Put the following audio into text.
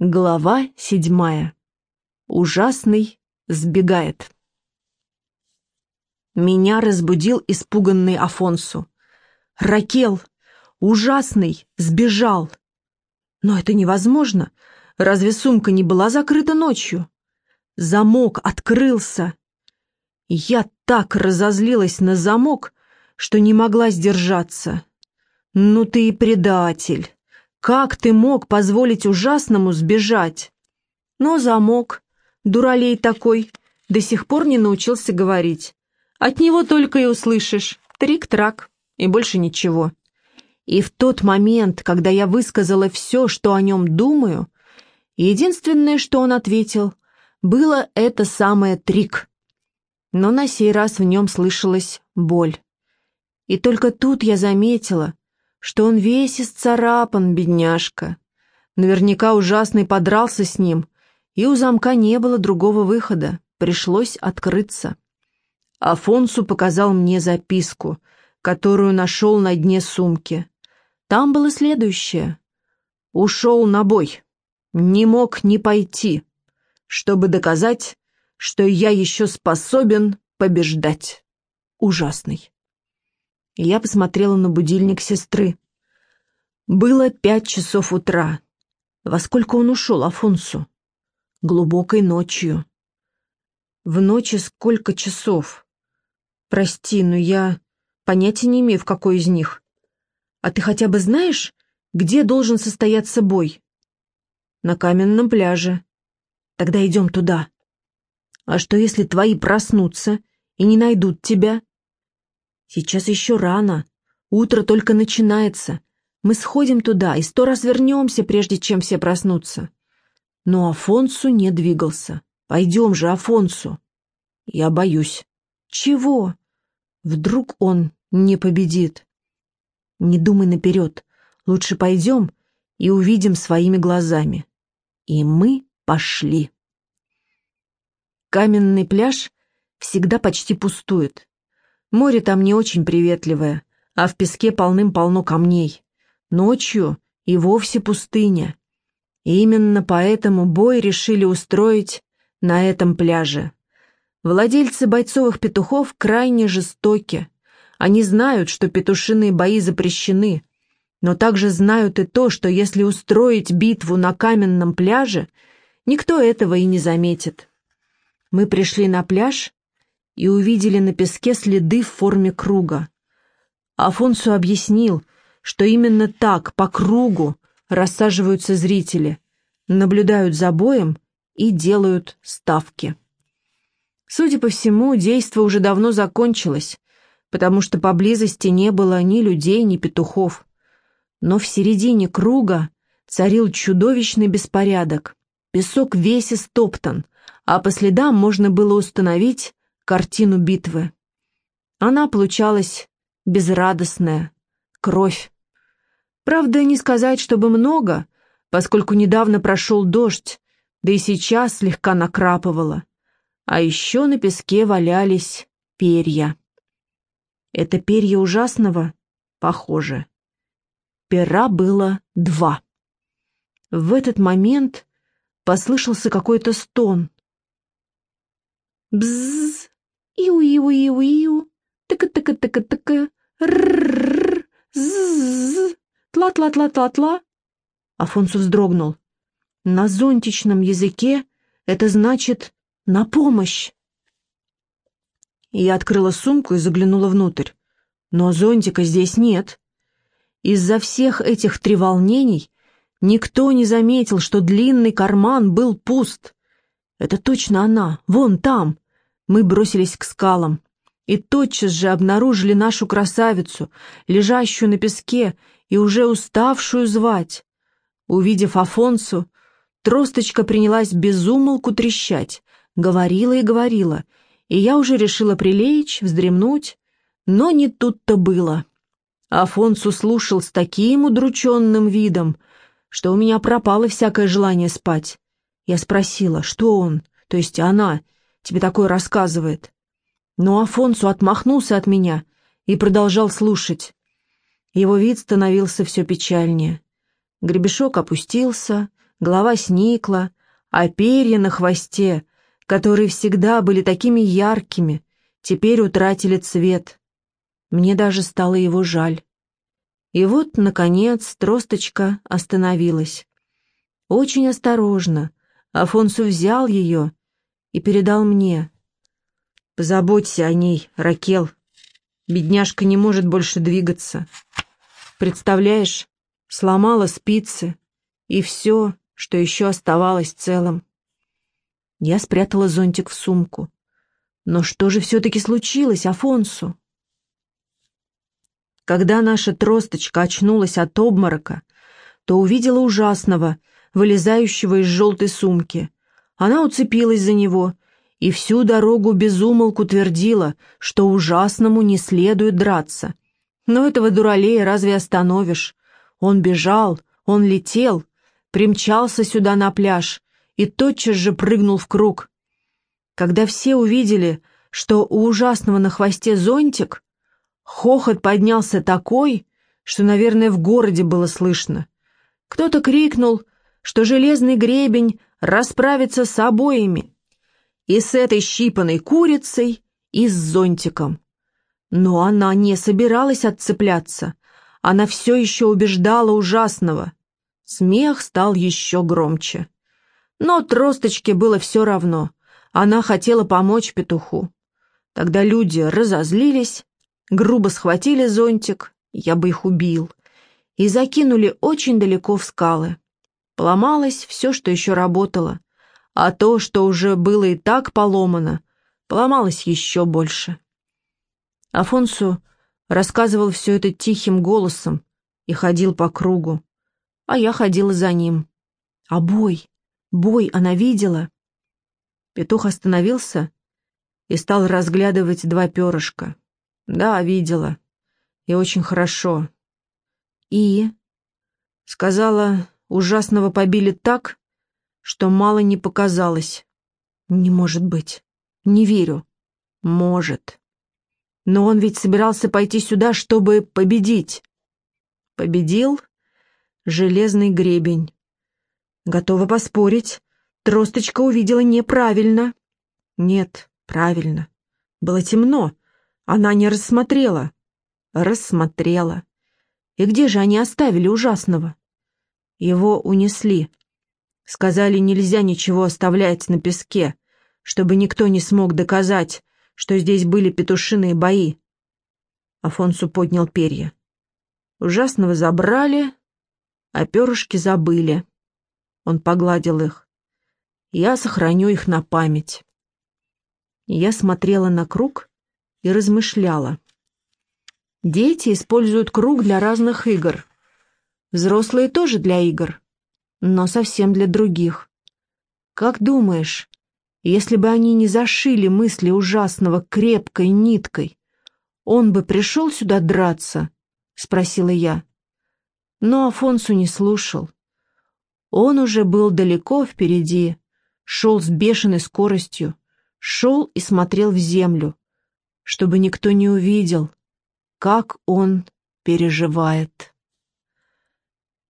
Глава седьмая. Ужасный сбегает. Меня разбудил испуганный Афонсу. «Ракел! Ужасный! Сбежал!» «Но это невозможно! Разве сумка не была закрыта ночью?» Замок открылся. Я так разозлилась на замок, что не могла сдержаться. «Ну ты и предатель!» Как ты мог позволить ужасному сбежать? Но замок, дуралей такой, до сих пор не научился говорить. От него только и услышишь трик-трак и больше ничего. И в тот момент, когда я высказала все, что о нем думаю, единственное, что он ответил, было это самое трик. Но на сей раз в нем слышалась боль. И только тут я заметила, что он весь исцарапан, бедняжка. Наверняка ужасный подрался с ним, и у замка не было другого выхода, пришлось открыться. Афонсу показал мне записку, которую нашел на дне сумки. Там было следующее. «Ушел на бой, не мог не пойти, чтобы доказать, что я еще способен побеждать». Ужасный. Я посмотрела на будильник сестры. Было пять часов утра. Во сколько он ушел, Афонсу? Глубокой ночью. В ночи сколько часов? Прости, но я понятия не имею, в какой из них. А ты хотя бы знаешь, где должен состояться бой? На каменном пляже. Тогда идем туда. А что, если твои проснутся и не найдут тебя? Сейчас еще рано. Утро только начинается. Мы сходим туда и сто раз вернемся, прежде чем все проснутся. Но Афонсу не двигался. Пойдем же, Афонсу. Я боюсь. Чего? Вдруг он не победит? Не думай наперед. Лучше пойдем и увидим своими глазами. И мы пошли. Каменный пляж всегда почти пустует. Море там не очень приветливое, а в песке полным-полно камней. Ночью и вовсе пустыня. И именно поэтому бой решили устроить на этом пляже. Владельцы бойцовых петухов крайне жестоки. Они знают, что петушиные бои запрещены, но также знают и то, что если устроить битву на каменном пляже, никто этого и не заметит. Мы пришли на пляж и увидели на песке следы в форме круга. Афонсу объяснил, что именно так, по кругу, рассаживаются зрители, наблюдают за боем и делают ставки. Судя по всему, действо уже давно закончилось, потому что поблизости не было ни людей, ни петухов. Но в середине круга царил чудовищный беспорядок. Песок весь истоптан, а по следам можно было установить, картину битвы. Она получалась безрадостная, кровь. Правда, не сказать, чтобы много, поскольку недавно прошел дождь, да и сейчас слегка накрапывало. А еще на песке валялись перья. Это перья ужасного? Похоже. Пера было два. В этот момент послышался какой-то стон. Бзз! Иу-иу-иу-иу, тыка-тыка-тыка-тыка, рррррр, зззз, тла-тла-тла-тла-тла. Афонсу вздрогнул. На зонтичном языке это значит «на помощь». Я открыла сумку и заглянула внутрь. Но зонтика здесь нет. Из-за всех этих треволнений никто не заметил, что длинный карман был пуст. Это точно она, вон там, мы бросились к скалам и тотчас же обнаружили нашу красавицу, лежащую на песке и уже уставшую звать. Увидев Афонсу, тросточка принялась безумолку трещать, говорила и говорила, и я уже решила прилечь, вздремнуть, но не тут-то было. Афонсу слушал с таким удрученным видом, что у меня пропало всякое желание спать. Я спросила, что он, то есть она, — тебе такое рассказывает. Но Афонсу отмахнулся от меня и продолжал слушать. Его вид становился все печальнее. Гребешок опустился, голова сникла, а перья на хвосте, которые всегда были такими яркими, теперь утратили цвет. Мне даже стало его жаль. И вот, наконец, тросточка остановилась. Очень осторожно Афонсу взял ее и передал мне. «Позаботься о ней, Ракел. Бедняжка не может больше двигаться. Представляешь, сломала спицы, и все, что еще оставалось целым. Я спрятала зонтик в сумку. Но что же все-таки случилось, Афонсу? Когда наша тросточка очнулась от обморока, то увидела ужасного, вылезающего из желтой сумки. Она уцепилась за него и всю дорогу безумолку твердила, что ужасному не следует драться. Но этого дуралея разве остановишь? Он бежал, он летел, примчался сюда на пляж и тотчас же прыгнул в круг. Когда все увидели, что у ужасного на хвосте зонтик, Хохот поднялся такой, что, наверное, в городе было слышно. Кто-то крикнул, что железный гребень расправится с обоими, и с этой щипанной курицей, и с зонтиком. Но она не собиралась отцепляться, она все еще убеждала ужасного. Смех стал еще громче. Но тросточке было все равно, она хотела помочь петуху. Тогда люди разозлились грубо схватили зонтик, я бы их убил, и закинули очень далеко в скалы. Поломалось все, что еще работало, а то, что уже было и так поломано, поломалось еще больше. Афонсу рассказывал все это тихим голосом и ходил по кругу, а я ходила за ним. А бой, бой она видела? Петух остановился и стал разглядывать два перышка. Да, видела. И очень хорошо. И? Сказала, ужасного побили так, что мало не показалось. Не может быть. Не верю. Может. Но он ведь собирался пойти сюда, чтобы победить. Победил железный гребень. Готова поспорить. Тросточка увидела неправильно. Нет, правильно. Было темно. Она не рассмотрела. Рассмотрела. И где же они оставили ужасного? Его унесли. Сказали, нельзя ничего оставлять на песке, чтобы никто не смог доказать, что здесь были петушиные бои. Афонсу поднял перья. Ужасного забрали, а перышки забыли. Он погладил их. Я сохраню их на память. Я смотрела на круг, и размышляла. Дети используют круг для разных игр. Взрослые тоже для игр, но совсем для других. Как думаешь, если бы они не зашили мысли ужасного крепкой ниткой, он бы пришел сюда драться? Спросила я. Но Афонсу не слушал. Он уже был далеко впереди, шел с бешеной скоростью, шел и смотрел в землю, чтобы никто не увидел, как он переживает.